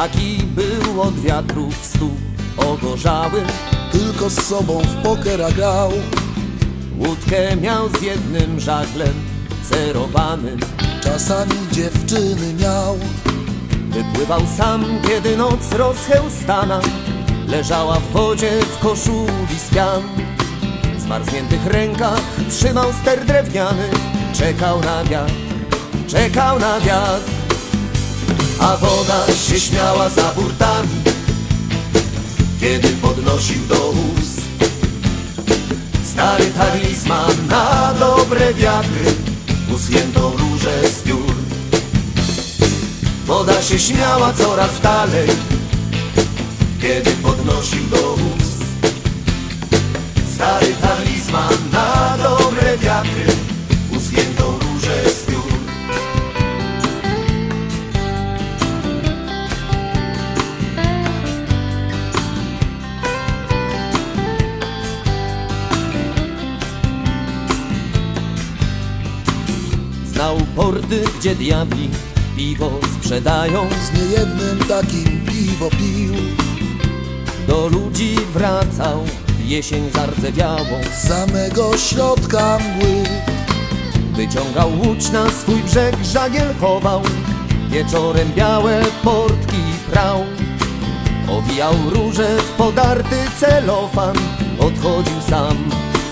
Taki był od wiatrów stóp ogorzały Tylko z sobą w pokera grał. Łódkę miał z jednym żaglem cerowanym. Czasami dziewczyny miał. Wypływał sam, kiedy noc rozchełstana Leżała w wodzie w koszuli z pian. W zmarzniętych rękach trzymał ster drewniany Czekał na wiatr, czekał na wiatr A woda się śmiała za burtami Kiedy podnosił do ust. Stary talizman na dobre wiatry Uschniętą różę z piór. Woda się śmiała coraz dalej Kiedy podnosił do ust Porty, gdzie diabli piwo sprzedają. Z niejednym takim piwo pił. Do ludzi wracał jesień zardzewiałą. Z samego środka mgły. Wyciągał łódź na swój brzeg, żagiel chował Wieczorem białe portki prał. Owijał róże w podarty celofan. Odchodził sam,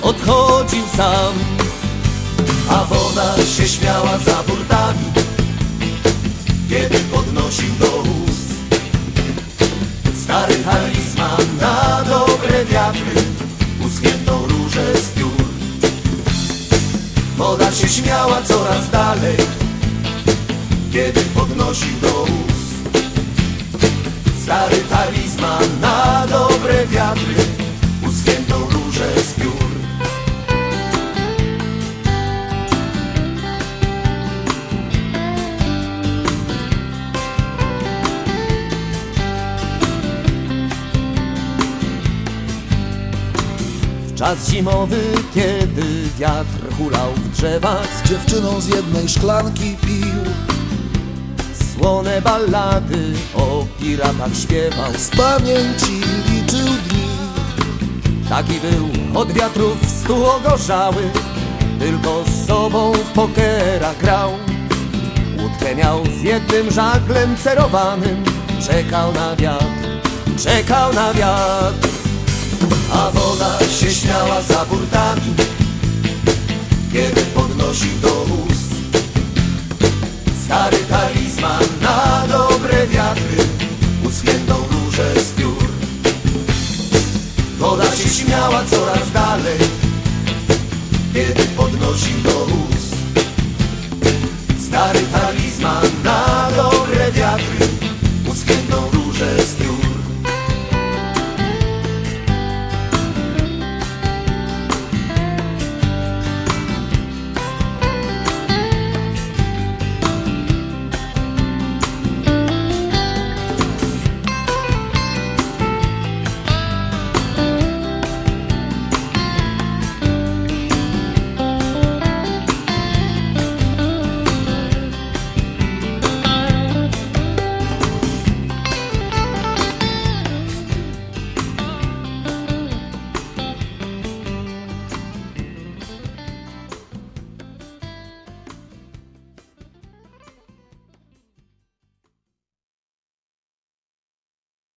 odchodził sam A woda się śmiała za burtami Kiedy podnosił do ust. Stary talizman na dobre wiatry Uschniętą różę z piór. Woda się śmiała coraz dalej Kiedy podnosił do ust. Stary talizman na dobre wiatry czas zimowy, kiedy wiatr hulał w drzewach. Z dziewczyną z jednej szklanki pił. Słone ballady o piratach śpiewał. Z pamięci liczył dni. Taki był od wiatrów stu ogorzały. Tylko z sobą w pokera grał. Łódkę miał z jednym żaglem cerowanym. Czekał na wiatr, czekał na wiatr. A woda za burtami Kiedy podnosił do ust Stary talizman na dobre wiatry Uschniętą różę z piór. Woda się śmiała coraz dalej Kiedy podnosił do